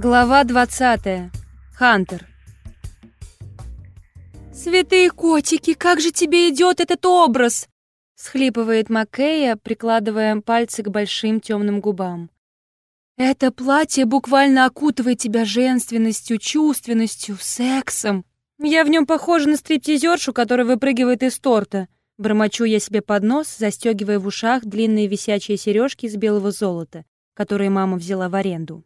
Глава 20. Хантер. «Святые котики, как же тебе идет этот образ!» — схлипывает Маккея, прикладывая пальцы к большим темным губам. «Это платье буквально окутывает тебя женственностью, чувственностью, сексом. Я в нем похожа на стриптизершу, которая выпрыгивает из торта. Бормочу я себе под нос, застегивая в ушах длинные висячие сережки из белого золота, которые мама взяла в аренду.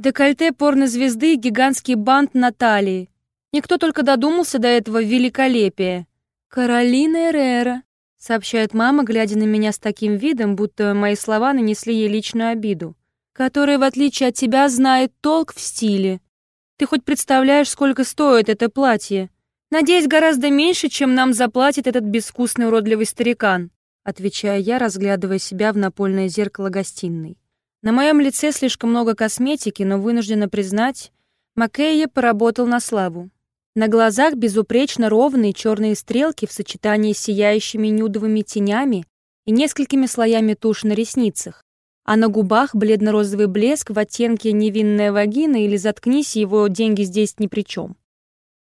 Декольте порнозвезды и гигантский бант на талии. Никто только додумался до этого великолепия. «Каролина Эррера», — сообщает мама, глядя на меня с таким видом, будто мои слова нанесли ей личную обиду, «которая, в отличие от тебя, знает толк в стиле. Ты хоть представляешь, сколько стоит это платье? Надеюсь, гораздо меньше, чем нам заплатит этот безвкусный уродливый старикан», отвечаю я, разглядывая себя в напольное зеркало гостиной. На моем лице слишком много косметики, но вынуждена признать, Маккейя поработал на славу. На глазах безупречно ровные черные стрелки в сочетании с сияющими нюдовыми тенями и несколькими слоями туши на ресницах, а на губах бледно-розовый блеск в оттенке «невинная вагина» или «заткнись, его деньги здесь ни при чем».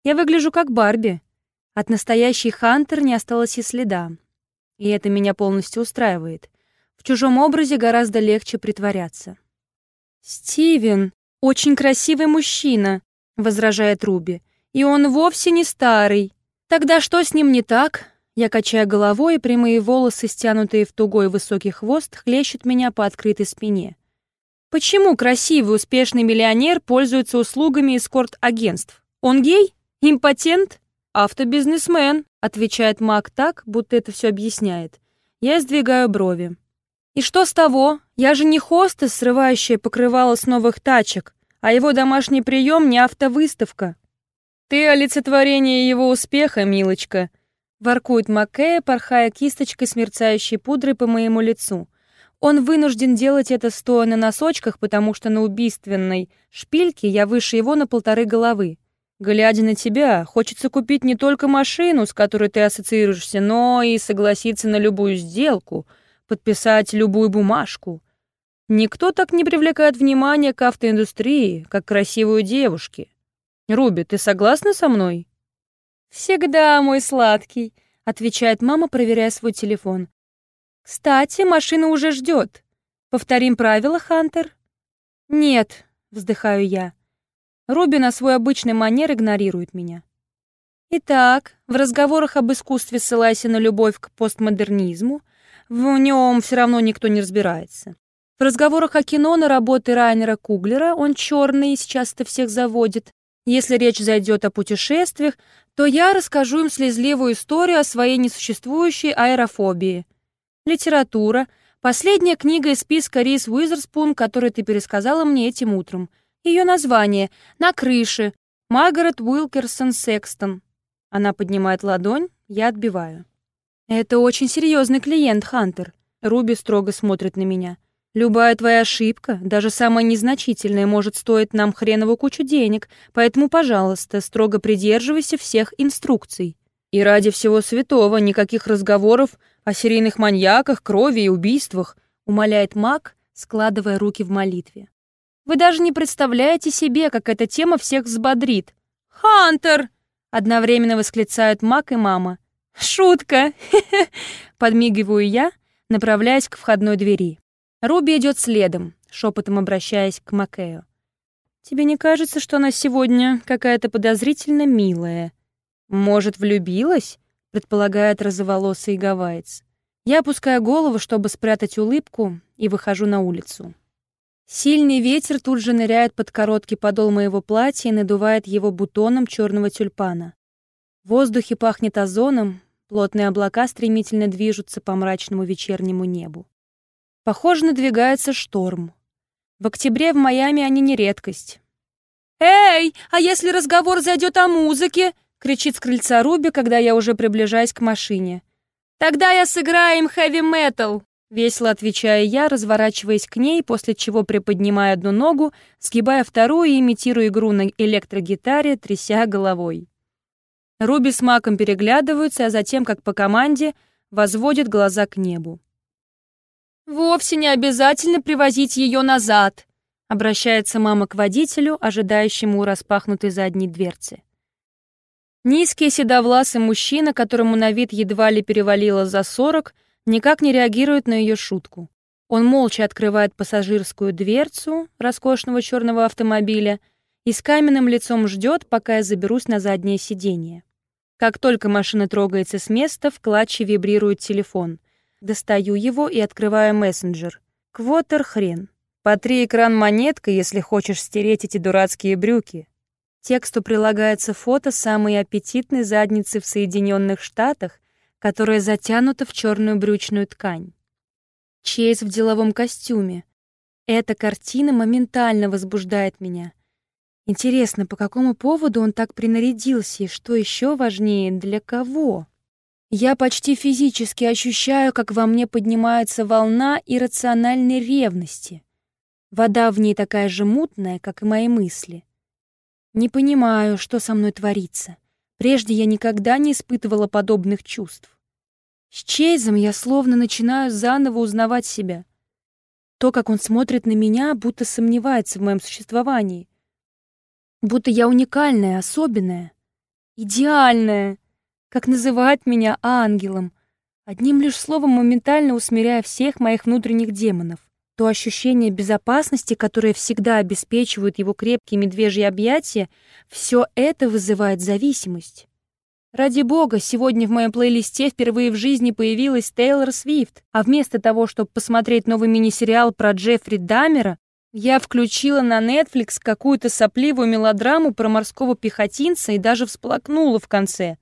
Я выгляжу как Барби. От настоящей Хантер не осталось и следа. И это меня полностью устраивает. В чужом образе гораздо легче притворяться. «Стивен, очень красивый мужчина», — возражает Руби. «И он вовсе не старый. Тогда что с ним не так?» Я качаю головой, и прямые волосы, стянутые в тугой высокий хвост, хлещут меня по открытой спине. Почему красивый успешный миллионер пользуется услугами эскорт-агентств? Он гей? Импотент? Автобизнесмен, отвечает Мак так, будто это все объясняет. Я сдвигаю брови. И что с того? Я же не хостес, срывающая покрывало с новых тачек, а его домашний прием не автовыставка. Ты олицетворение его успеха, милочка, воркует Маккея, порхая кисточкой с пудрой по моему лицу. Он вынужден делать это стоя на носочках, потому что на убийственной шпильке я выше его на полторы головы. Глядя на тебя, хочется купить не только машину, с которой ты ассоциируешься, но и согласиться на любую сделку — подписать любую бумажку. Никто так не привлекает внимание к автоиндустрии, как красивую девушки. Руби, ты согласна со мной? Всегда, мой сладкий, отвечает мама, проверяя свой телефон. Кстати, машина уже ждет. Повторим правила, Хантер? Нет, вздыхаю я. Руби на свой обычный манер игнорирует меня. Итак, в разговорах об искусстве ссылайся на любовь к постмодернизму, в нем все равно никто не разбирается. В разговорах о кино на работы Райнера Куглера он черный и сейчас это всех заводит. Если речь зайдет о путешествиях, то я расскажу им слезливую историю о своей несуществующей аэрофобии. Литература. Последняя книга из списка Рис Уизерспун, которую ты пересказала мне этим утром. Ее название «На крыше». Маргарет Уилкерсон Секстон. Она поднимает ладонь, я отбиваю. «Это очень серьезный клиент, Хантер». Руби строго смотрит на меня. «Любая твоя ошибка, даже самая незначительная, может стоить нам хреновую кучу денег, поэтому, пожалуйста, строго придерживайся всех инструкций. И ради всего святого никаких разговоров о серийных маньяках, крови и убийствах», умоляет маг, складывая руки в молитве. «Вы даже не представляете себе, как эта тема всех взбодрит». «Хантер!» — одновременно восклицают маг и мама — «Шутка!» — подмигиваю я, направляясь к входной двери. Руби идет следом, шепотом обращаясь к Макею. «Тебе не кажется, что она сегодня какая-то подозрительно милая? Может, влюбилась?» — предполагает розоволосый гавайец. Я опускаю голову, чтобы спрятать улыбку, и выхожу на улицу. Сильный ветер тут же ныряет под короткий подол моего платья и надувает его бутоном черного тюльпана. В воздухе пахнет озоном, Плотные облака стремительно движутся по мрачному вечернему небу. Похоже, надвигается шторм. В октябре в Майами они не редкость. «Эй, а если разговор зайдет о музыке?» — кричит с крыльца Руби, когда я уже приближаюсь к машине. «Тогда я сыграю им хэви-метал!» Весело отвечаю я, разворачиваясь к ней, после чего приподнимаю одну ногу, сгибая вторую и имитирую игру на электрогитаре, тряся головой. Руби с Маком переглядываются, а затем, как по команде, возводят глаза к небу. «Вовсе не обязательно привозить ее назад», Обращается мама к водителю, ожидающему у распахнутой задней дверцы. Низкий седовласый мужчина, которому на вид едва ли перевалило за сорок, никак не реагирует на ее шутку. Он молча открывает пассажирскую дверцу роскошного черного автомобиля и с каменным лицом ждет, пока я заберусь на заднее сиденье. Как только машина трогается с места, в клатче вибрирует телефон. Достаю его и открываю мессенджер. Квотер хрен. Потри экран монеткой, если хочешь стереть эти дурацкие брюки. Тексту прилагается фото самой аппетитной задницы в Соединенных Штатах, которая затянута в черную брючную ткань. Чейз в деловом костюме. Эта картина моментально возбуждает меня. Интересно, по какому поводу он так принарядился и, что еще важнее, для кого? Я почти физически ощущаю, как во мне поднимается волна иррациональной ревности. Вода в ней такая же мутная, как и мои мысли. Не понимаю, что со мной творится. Прежде я никогда не испытывала подобных чувств. С Чейзом я словно начинаю заново узнавать себя. То, как он смотрит на меня, будто сомневается в моем существовании. Будто я уникальная, особенная, идеальная, как называет меня ангелом, одним лишь словом моментально усмиряя всех моих внутренних демонов. То ощущение безопасности, которое всегда обеспечивают его крепкие медвежьи объятия, все это вызывает зависимость. Ради бога, сегодня в моем плейлисте впервые в жизни появилась Тейлор Свифт, а вместо того, чтобы посмотреть новый мини-сериал про Джеффри Даммера, я включила на Netflix какую-то сопливую мелодраму про морского пехотинца и даже всплакнула в конце.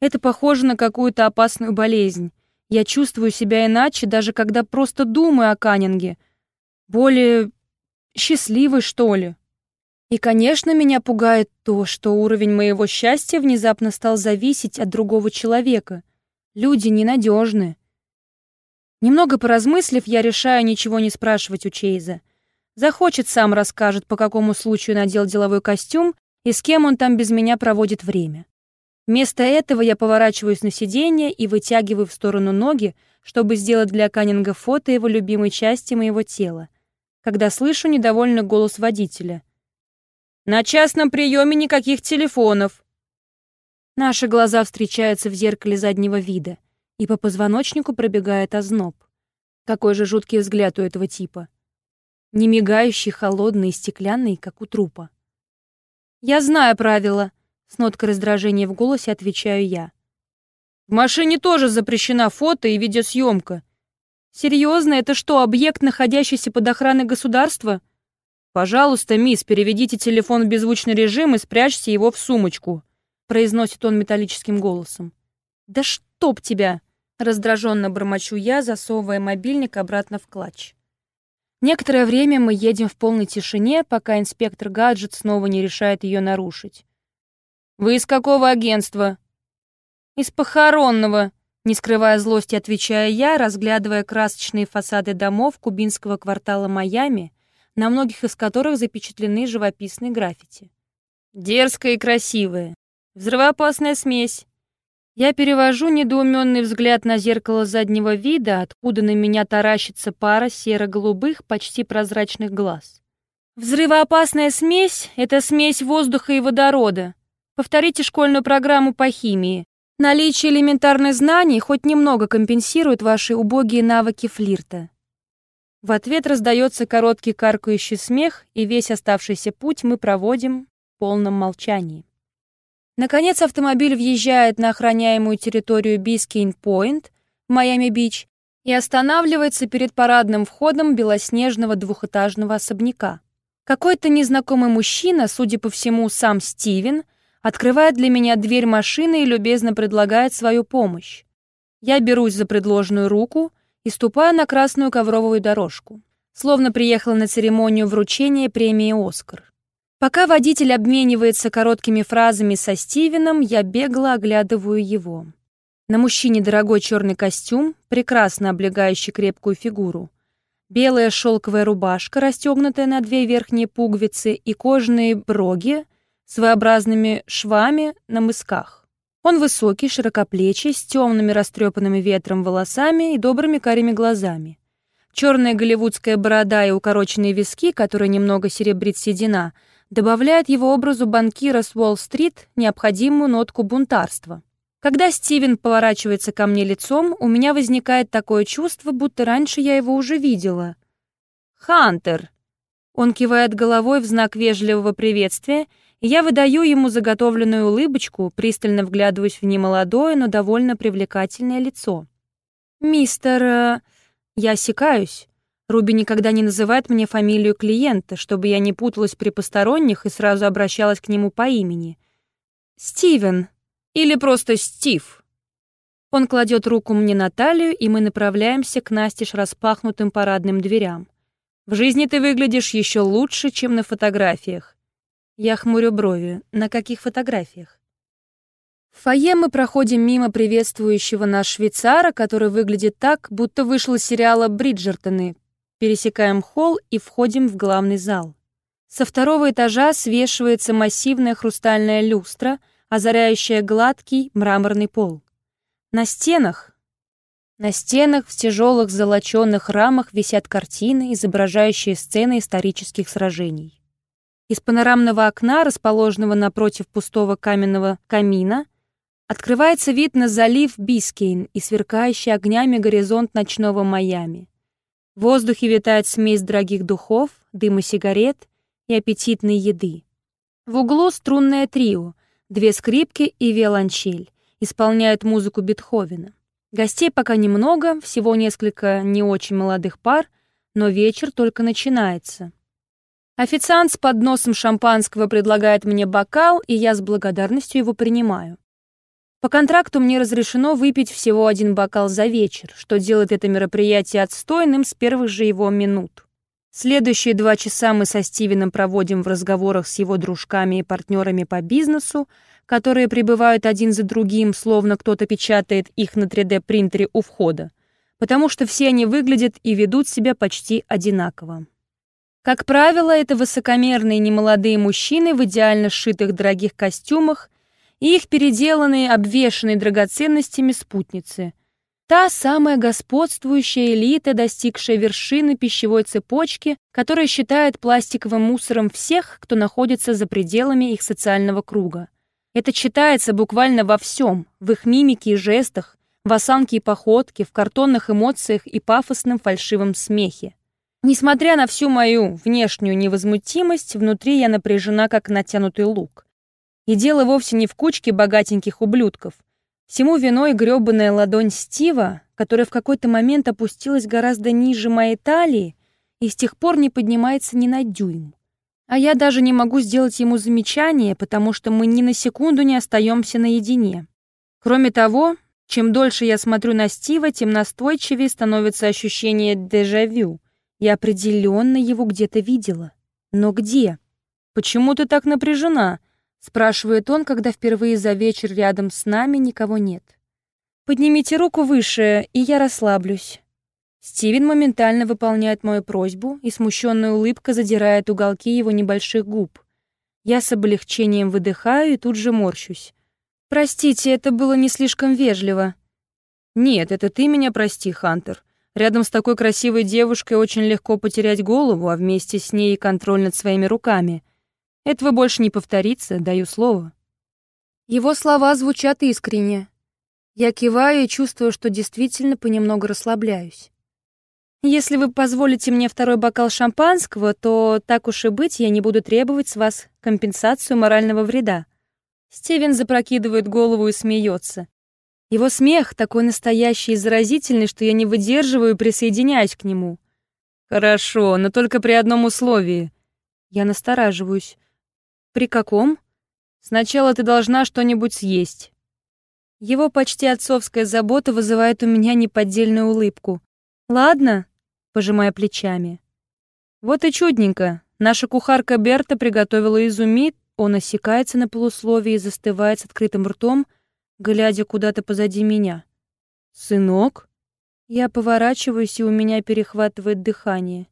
Это похоже на какую-то опасную болезнь. Я чувствую себя иначе, даже когда просто думаю о Каннинге. Более счастливой, что ли. И, конечно, меня пугает то, что уровень моего счастья внезапно стал зависеть от другого человека. Люди ненадежны. Немного поразмыслив, я решаю ничего не спрашивать у Чейза. Захочет, сам расскажет, по какому случаю надел деловой костюм и с кем он там без меня проводит время. Вместо этого я поворачиваюсь на сиденье и вытягиваю в сторону ноги, чтобы сделать для Каннинга фото его любимой части моего тела, когда слышу недовольный голос водителя. «На частном приеме никаких телефонов!» Наши глаза встречаются в зеркале заднего вида, и по позвоночнику пробегает озноб. Какой же жуткий взгляд у этого типа. Не мигающий, холодный и стеклянный, как у трупа. «Я знаю правила», с ноткой раздражения в голосе отвечаю я. В машине тоже запрещена фото и видеосъемка. Серьезно, это что, объект, находящийся под охраной государства? Пожалуйста, мисс, переведите телефон в беззвучный режим и спрячьте его в сумочку, произносит он металлическим голосом. Да чтоб тебя! Раздраженно бормочу я, засовывая мобильник обратно в клатч. Некоторое время мы едем в полной тишине, пока инспектор гаджет снова не решает ее нарушить. «Вы из какого агентства?» «Из похоронного», — не скрывая злости, отвечая я, разглядывая красочные фасады домов кубинского квартала Майами, на многих из которых запечатлены живописные граффити. Дерзкая и красивая. Взрывоопасная смесь. Я перевожу недоуменный взгляд на зеркало заднего вида, откуда на меня таращится пара серо-голубых, почти прозрачных глаз. Взрывоопасная смесь — это смесь воздуха и водорода. Повторите школьную программу по химии. Наличие элементарных знаний хоть немного компенсирует ваши убогие навыки флирта. В ответ раздается короткий каркающий смех, и весь оставшийся путь мы проводим в полном молчании. Наконец автомобиль въезжает на охраняемую территорию Бискейн-Пойнт Майами-Бич и останавливается перед парадным входом белоснежного двухэтажного особняка. Какой-то незнакомый мужчина, судя по всему, сам Стивен, открывает для меня дверь машины и любезно предлагает свою помощь. Я берусь за предложенную руку и ступаю на красную ковровую дорожку, словно приехала на церемонию вручения премии «Оскар». Пока водитель обменивается короткими фразами со Стивеном, я бегло оглядываю его. На мужчине дорогой черный костюм, прекрасно облегающий крепкую фигуру. Белая шелковая рубашка, расстегнутая на две верхние пуговицы, и кожаные броги своеобразными швами на мысках. Он высокий, широкоплечий, с темными растрепанными ветром волосами и добрыми карими глазами. черная голливудская борода и укороченные виски, которые немного серебрит седина, добавляют его образу банкира с Уолл-стрит необходимую нотку бунтарства. Когда Стивен поворачивается ко мне лицом, у меня возникает такое чувство, будто раньше я его уже видела. «Хантер!» Он кивает головой в знак вежливого приветствия, и я выдаю ему заготовленную улыбочку, пристально вглядываясь в немолодое, но довольно привлекательное лицо. «Мистер...» э, Я осекаюсь. Руби никогда не называет мне фамилию клиента, чтобы я не путалась при посторонних и сразу обращалась к нему по имени. «Стивен», или просто Стив. Он кладет руку мне на талию, и мы направляемся к настежь распахнутым парадным дверям. В жизни ты выглядишь еще лучше, чем на фотографиях. Я хмурю брови. На каких фотографиях? В фойе мы проходим мимо приветствующего нас швейцара, который выглядит так, будто вышел из сериала «Бриджертоны». Пересекаем холл и входим в главный зал. Со второго этажа свешивается массивная хрустальная люстра — озаряющая гладкий мраморный пол. На стенах, на стенах в тяжелых золоченых рамах висят картины, изображающие сцены исторических сражений. Из панорамного окна, расположенного напротив пустого каменного камина, открывается вид на залив Бискейн и сверкающий огнями горизонт ночного Майами. В воздухе витает смесь дорогих духов, дыма сигарет и аппетитной еды. В углу струнное трио, Две скрипки и виолончель исполняют музыку Бетховена. Гостей пока немного, всего несколько не очень молодых пар, но вечер только начинается. Официант с подносом шампанского предлагает мне бокал, и я с благодарностью его принимаю. По контракту мне разрешено выпить всего один бокал за вечер, что делает это мероприятие отстойным с первых же его минут. Следующие два часа мы со Стивеном проводим в разговорах с его дружками и партнерами по бизнесу, которые прибывают один за другим, словно кто-то печатает их на 3D-принтере у входа, потому что все они выглядят и ведут себя почти одинаково. Как правило, это высокомерные немолодые мужчины в идеально сшитых дорогих костюмах и их переделанные, обвешанные драгоценностями спутницы, Та самая господствующая элита, достигшая вершины пищевой цепочки, которая считает пластиковым мусором всех, кто находится за пределами их социального круга. Это читается буквально во всем, в их мимике и жестах, в осанке и походке, в картонных эмоциях и пафосном фальшивом смехе. Несмотря на всю мою внешнюю невозмутимость, внутри я напряжена, как натянутый лук. И дело вовсе не в кучке богатеньких ублюдков — Всему виной грёбаная ладонь Стива, которая в какой-то момент опустилась гораздо ниже моей талии и с тех пор не поднимается ни на дюйм. А я даже не могу сделать ему замечание, потому что мы ни на секунду не остаемся наедине. Кроме того, чем дольше я смотрю на Стива, тем настойчивее становится ощущение дежавю. Я определенно его где-то видела. Но где? Почему ты так напряжена? Спрашивает он, когда впервые за вечер рядом с нами никого нет. Поднимите руку выше, и я расслаблюсь. Стивен моментально выполняет мою просьбу, и смущенная улыбка задирает уголки его небольших губ. Я с облегчением выдыхаю и тут же морщусь. «Простите, это было не слишком вежливо». «Нет, это ты меня прости, Хантер. Рядом с такой красивой девушкой очень легко потерять голову, а вместе с ней и контроль над своими руками. Этого больше не повторится, даю слово. Его слова звучат искренне. Я киваю и чувствую, что действительно понемногу расслабляюсь. Если вы позволите мне второй бокал шампанского, то, так уж и быть, я не буду требовать с вас компенсацию морального вреда. Стивен запрокидывает голову и смеется. Его смех такой настоящий и заразительный, что я не выдерживаю и присоединяюсь к нему. Хорошо, но только при одном условии. Я настораживаюсь. «При каком?» «Сначала ты должна что-нибудь съесть». Его почти отцовская забота вызывает у меня неподдельную улыбку. «Ладно», — пожимая плечами. «Вот и чудненько. Наша кухарка Берта приготовила изумит, он осекается на полусловии и застывает с открытым ртом, глядя куда-то позади меня. «Сынок?» Я поворачиваюсь, и у меня перехватывает дыхание.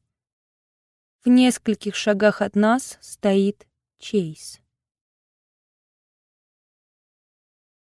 В нескольких шагах от нас стоит Чейз.